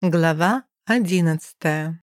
Глава одиннадцатая.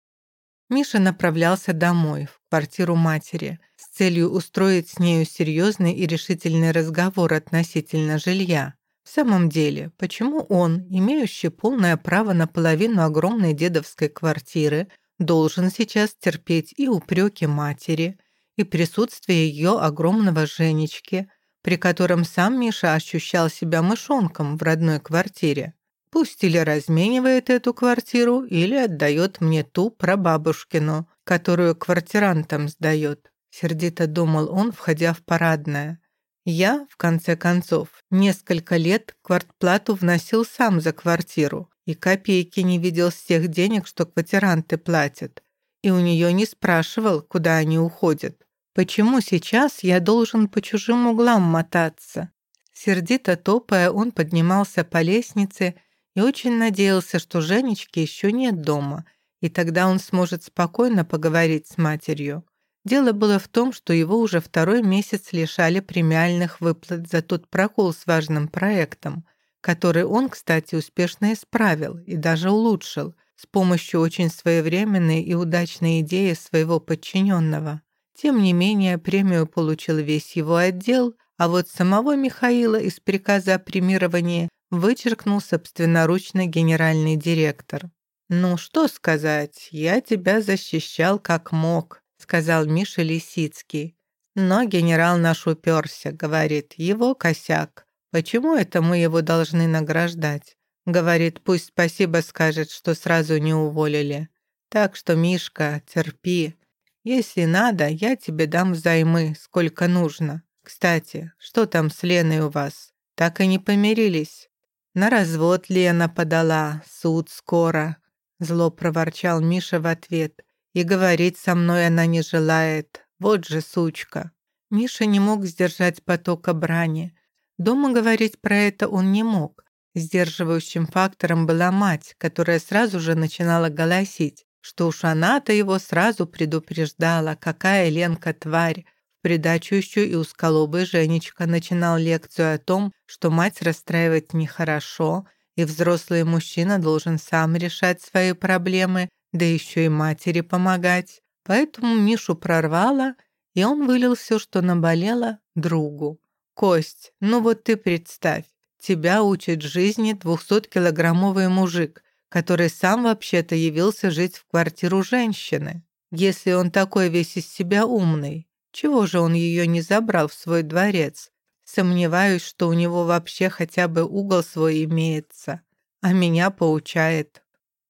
Миша направлялся домой, в квартиру матери, с целью устроить с нею серьезный и решительный разговор относительно жилья. В самом деле, почему он, имеющий полное право на половину огромной дедовской квартиры, должен сейчас терпеть и упреки матери, и присутствие ее огромного Женечки, при котором сам Миша ощущал себя мышонком в родной квартире? Пусть или разменивает эту квартиру, или отдает мне ту прабабушкину, которую квартирантам сдает. Сердито думал он, входя в парадное. Я, в конце концов, несколько лет квартплату вносил сам за квартиру и копейки не видел с тех денег, что квартиранты платят. И у нее не спрашивал, куда они уходят. Почему сейчас я должен по чужим углам мотаться? Сердито топая, он поднимался по лестнице и очень надеялся, что Женечки еще нет дома, и тогда он сможет спокойно поговорить с матерью. Дело было в том, что его уже второй месяц лишали премиальных выплат за тот прокол с важным проектом, который он, кстати, успешно исправил и даже улучшил с помощью очень своевременной и удачной идеи своего подчиненного. Тем не менее, премию получил весь его отдел, а вот самого Михаила из приказа о премировании вычеркнул собственноручно генеральный директор. «Ну, что сказать, я тебя защищал как мог», сказал Миша Лисицкий. «Но генерал наш уперся, говорит, его косяк. Почему это мы его должны награждать?» Говорит, пусть спасибо скажет, что сразу не уволили. Так что, Мишка, терпи. Если надо, я тебе дам взаймы, сколько нужно. Кстати, что там с Леной у вас? Так и не помирились?» «На развод Лена подала, суд скоро», — зло проворчал Миша в ответ. «И говорить со мной она не желает. Вот же сучка». Миша не мог сдержать потока брани. Дома говорить про это он не мог. Сдерживающим фактором была мать, которая сразу же начинала голосить, что уж она-то его сразу предупреждала, какая Ленка тварь, придачу еще и узколобый Женечка начинал лекцию о том, что мать расстраивать нехорошо, и взрослый мужчина должен сам решать свои проблемы, да еще и матери помогать. Поэтому Мишу прорвало, и он вылил все, что наболело, другу. «Кость, ну вот ты представь, тебя учит жизни двухсоткилограммовый мужик, который сам вообще-то явился жить в квартиру женщины. Если он такой весь из себя умный, чего же он ее не забрал в свой дворец? Сомневаюсь, что у него вообще хотя бы угол свой имеется. А меня поучает.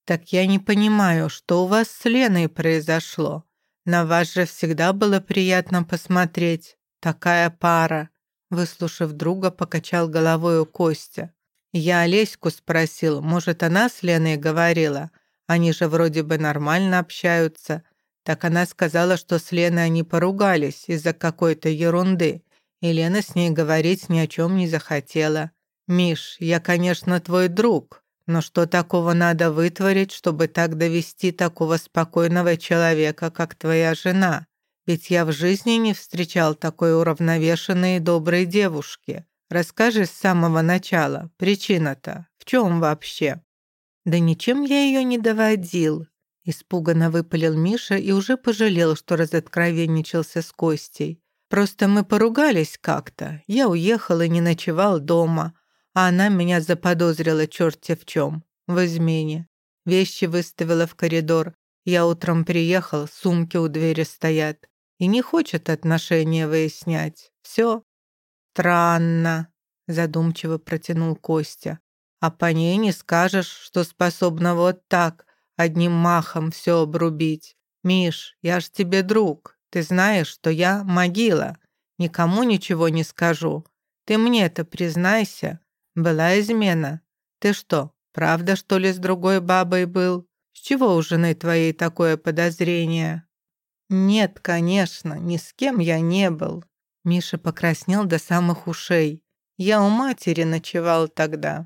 Так я не понимаю, что у вас с Леной произошло. На вас же всегда было приятно посмотреть. Такая пара. Выслушав друга, покачал головой у Костя. Я Олеську спросил, может, она с Леной говорила? Они же вроде бы нормально общаются. Так она сказала, что с Леной они поругались из-за какой-то ерунды, и Лена с ней говорить ни о чем не захотела. «Миш, я, конечно, твой друг, но что такого надо вытворить, чтобы так довести такого спокойного человека, как твоя жена? Ведь я в жизни не встречал такой уравновешенной и доброй девушки. Расскажи с самого начала, причина-то, в чем вообще?» «Да ничем я ее не доводил», Испуганно выпалил Миша и уже пожалел, что разоткровенничался с Костей. «Просто мы поругались как-то. Я уехал и не ночевал дома, а она меня заподозрила черти в чем, в измене. Вещи выставила в коридор. Я утром приехал, сумки у двери стоят. И не хочет отношения выяснять. Все. Странно», задумчиво протянул Костя. «А по ней не скажешь, что способна вот так, одним махом все обрубить. Миш, я ж тебе друг. Ты знаешь, что я могила. Никому ничего не скажу. Ты мне-то признайся. Была измена. Ты что, правда, что ли, с другой бабой был? С чего у жены твоей такое подозрение? Нет, конечно, ни с кем я не был. Миша покраснел до самых ушей. Я у матери ночевал тогда.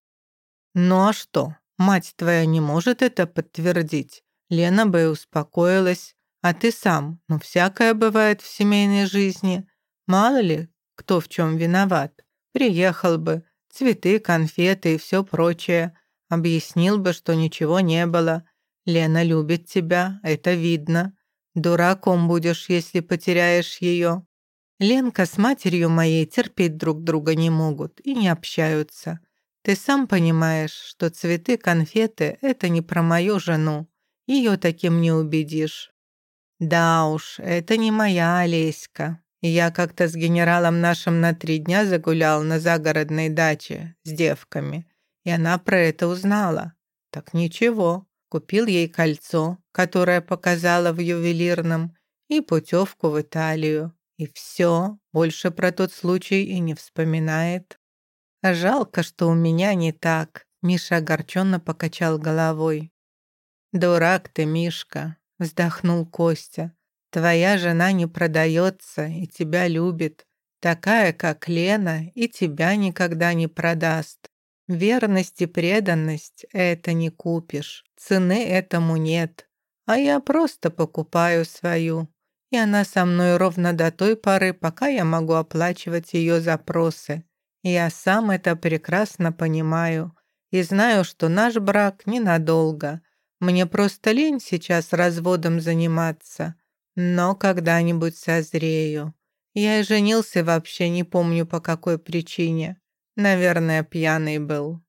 Ну а что? Мать твоя не может это подтвердить. Лена бы успокоилась. А ты сам, ну всякое бывает в семейной жизни. Мало ли, кто в чем виноват. Приехал бы, цветы, конфеты и все прочее. Объяснил бы, что ничего не было. Лена любит тебя, это видно. Дураком будешь, если потеряешь ее. Ленка с матерью моей терпеть друг друга не могут и не общаются. Ты сам понимаешь, что цветы, конфеты — это не про мою жену. Ее таким не убедишь. Да уж, это не моя Олеська. Я как-то с генералом нашим на три дня загулял на загородной даче с девками, и она про это узнала. Так ничего, купил ей кольцо, которое показала в ювелирном, и путевку в Италию. И все, больше про тот случай и не вспоминает. Жалко, что у меня не так. Миша огорченно покачал головой. «Дурак ты, Мишка», — вздохнул Костя. «Твоя жена не продается и тебя любит. Такая, как Лена, и тебя никогда не продаст. Верность и преданность — это не купишь. Цены этому нет. А я просто покупаю свою. И она со мной ровно до той поры, пока я могу оплачивать ее запросы. Я сам это прекрасно понимаю. И знаю, что наш брак ненадолго. Мне просто лень сейчас разводом заниматься. Но когда-нибудь созрею. Я и женился вообще не помню по какой причине. Наверное, пьяный был.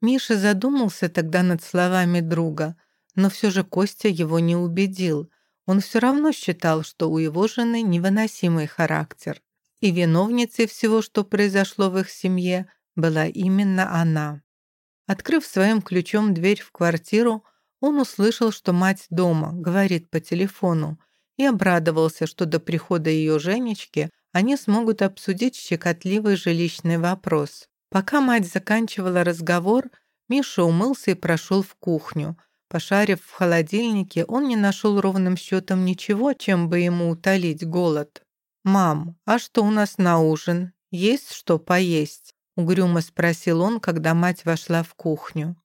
Миша задумался тогда над словами друга, но все же Костя его не убедил. Он все равно считал, что у его жены невыносимый характер. И виновницей всего, что произошло в их семье, была именно она. Открыв своим ключом дверь в квартиру, он услышал, что мать дома, говорит по телефону, и обрадовался, что до прихода ее Женечки они смогут обсудить щекотливый жилищный вопрос. Пока мать заканчивала разговор, Миша умылся и прошел в кухню. Пошарив в холодильнике, он не нашел ровным счетом ничего, чем бы ему утолить голод. «Мам, а что у нас на ужин? Есть что поесть?» Угрюмо спросил он, когда мать вошла в кухню.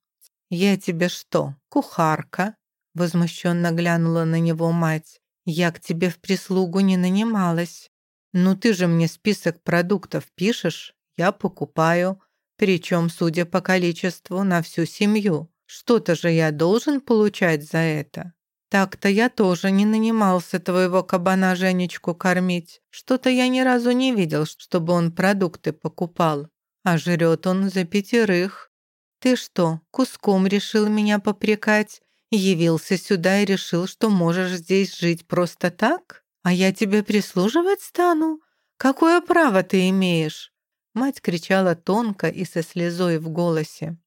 «Я тебе что, кухарка?» Возмущенно глянула на него мать. «Я к тебе в прислугу не нанималась. Ну ты же мне список продуктов пишешь, я покупаю, причем, судя по количеству, на всю семью. Что-то же я должен получать за это. Так-то я тоже не нанимался твоего кабана Женечку кормить. Что-то я ни разу не видел, чтобы он продукты покупал. А жрет он за пятерых. «Ты что, куском решил меня попрекать? Явился сюда и решил, что можешь здесь жить просто так? А я тебе прислуживать стану? Какое право ты имеешь?» Мать кричала тонко и со слезой в голосе.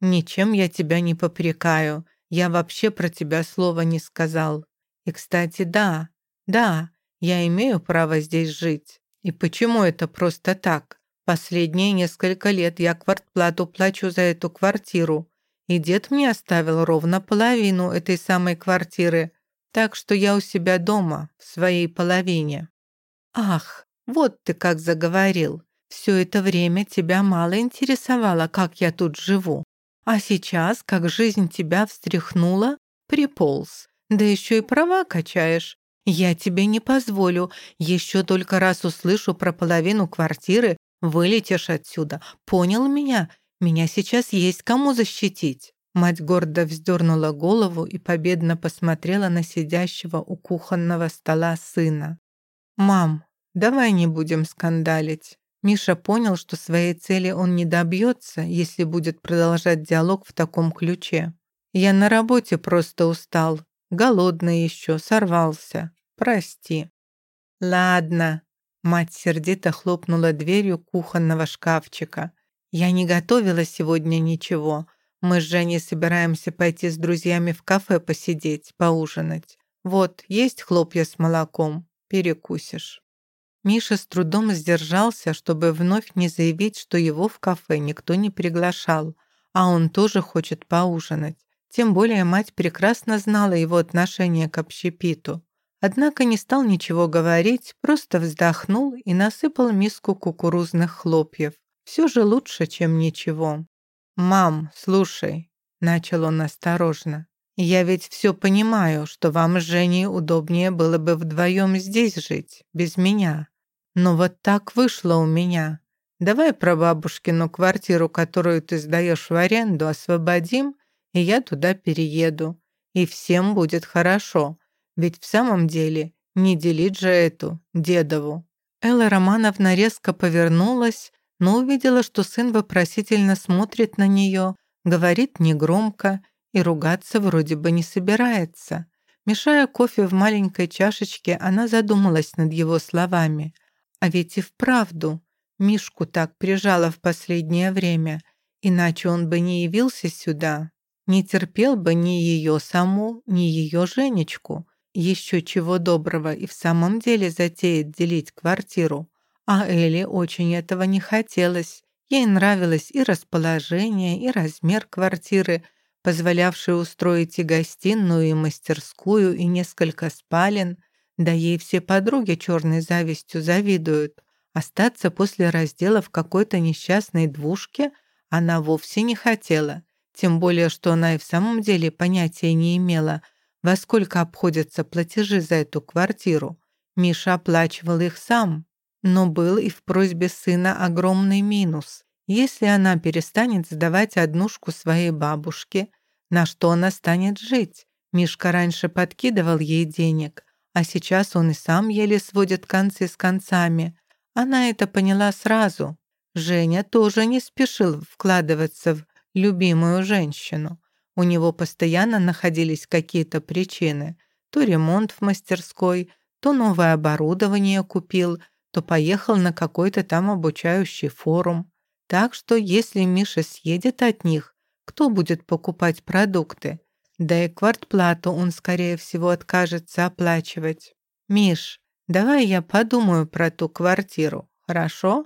«Ничем я тебя не попрекаю. Я вообще про тебя слова не сказал. И, кстати, да, да, я имею право здесь жить. И почему это просто так? Последние несколько лет я квартплату плачу за эту квартиру, и дед мне оставил ровно половину этой самой квартиры, так что я у себя дома, в своей половине. Ах, вот ты как заговорил. Все это время тебя мало интересовало, как я тут живу. А сейчас, как жизнь тебя встряхнула, приполз. Да еще и права качаешь. Я тебе не позволю. Еще только раз услышу про половину квартиры, Вылетишь отсюда. Понял меня? Меня сейчас есть кому защитить». Мать гордо вздернула голову и победно посмотрела на сидящего у кухонного стола сына. «Мам, давай не будем скандалить». Миша понял, что своей цели он не добьется, если будет продолжать диалог в таком ключе. «Я на работе просто устал. Голодный еще, сорвался. Прости». «Ладно», Мать сердито хлопнула дверью кухонного шкафчика. «Я не готовила сегодня ничего. Мы с Женей собираемся пойти с друзьями в кафе посидеть, поужинать. Вот, есть хлопья с молоком. Перекусишь». Миша с трудом сдержался, чтобы вновь не заявить, что его в кафе никто не приглашал, а он тоже хочет поужинать. Тем более мать прекрасно знала его отношение к общепиту. Однако не стал ничего говорить, просто вздохнул и насыпал миску кукурузных хлопьев. Все же лучше, чем ничего. «Мам, слушай», — начал он осторожно, «я ведь все понимаю, что вам с Женей удобнее было бы вдвоем здесь жить, без меня. Но вот так вышло у меня. давай про бабушкину квартиру, которую ты сдаешь в аренду, освободим, и я туда перееду. И всем будет хорошо. Ведь в самом деле не делить же эту, дедову». Элла Романовна резко повернулась, но увидела, что сын вопросительно смотрит на нее, говорит негромко и ругаться вроде бы не собирается. Мешая кофе в маленькой чашечке, она задумалась над его словами. А ведь и вправду Мишку так прижала в последнее время, иначе он бы не явился сюда, не терпел бы ни ее саму, ни ее Женечку. Еще чего доброго и в самом деле затеет делить квартиру. А Элли очень этого не хотелось. Ей нравилось и расположение, и размер квартиры, позволявший устроить и гостиную, и мастерскую, и несколько спален. Да ей все подруги черной завистью завидуют. Остаться после раздела в какой-то несчастной двушке она вовсе не хотела. Тем более, что она и в самом деле понятия не имела – во сколько обходятся платежи за эту квартиру. Миша оплачивал их сам, но был и в просьбе сына огромный минус. Если она перестанет сдавать однушку своей бабушке, на что она станет жить? Мишка раньше подкидывал ей денег, а сейчас он и сам еле сводит концы с концами. Она это поняла сразу. Женя тоже не спешил вкладываться в любимую женщину. У него постоянно находились какие-то причины. То ремонт в мастерской, то новое оборудование купил, то поехал на какой-то там обучающий форум. Так что если Миша съедет от них, кто будет покупать продукты? Да и квартплату он, скорее всего, откажется оплачивать. «Миш, давай я подумаю про ту квартиру, хорошо?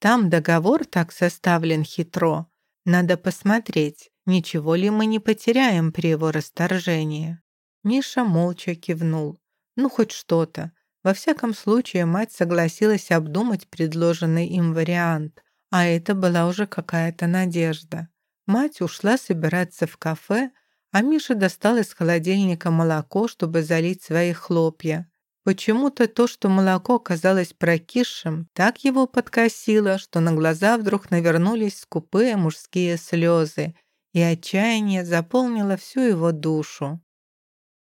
Там договор так составлен хитро. Надо посмотреть, Ничего ли мы не потеряем при его расторжении?» Миша молча кивнул. «Ну, хоть что-то. Во всяком случае, мать согласилась обдумать предложенный им вариант, а это была уже какая-то надежда. Мать ушла собираться в кафе, а Миша достал из холодильника молоко, чтобы залить свои хлопья. Почему-то то, что молоко казалось прокисшим, так его подкосило, что на глаза вдруг навернулись скупые мужские слезы, и отчаяние заполнило всю его душу.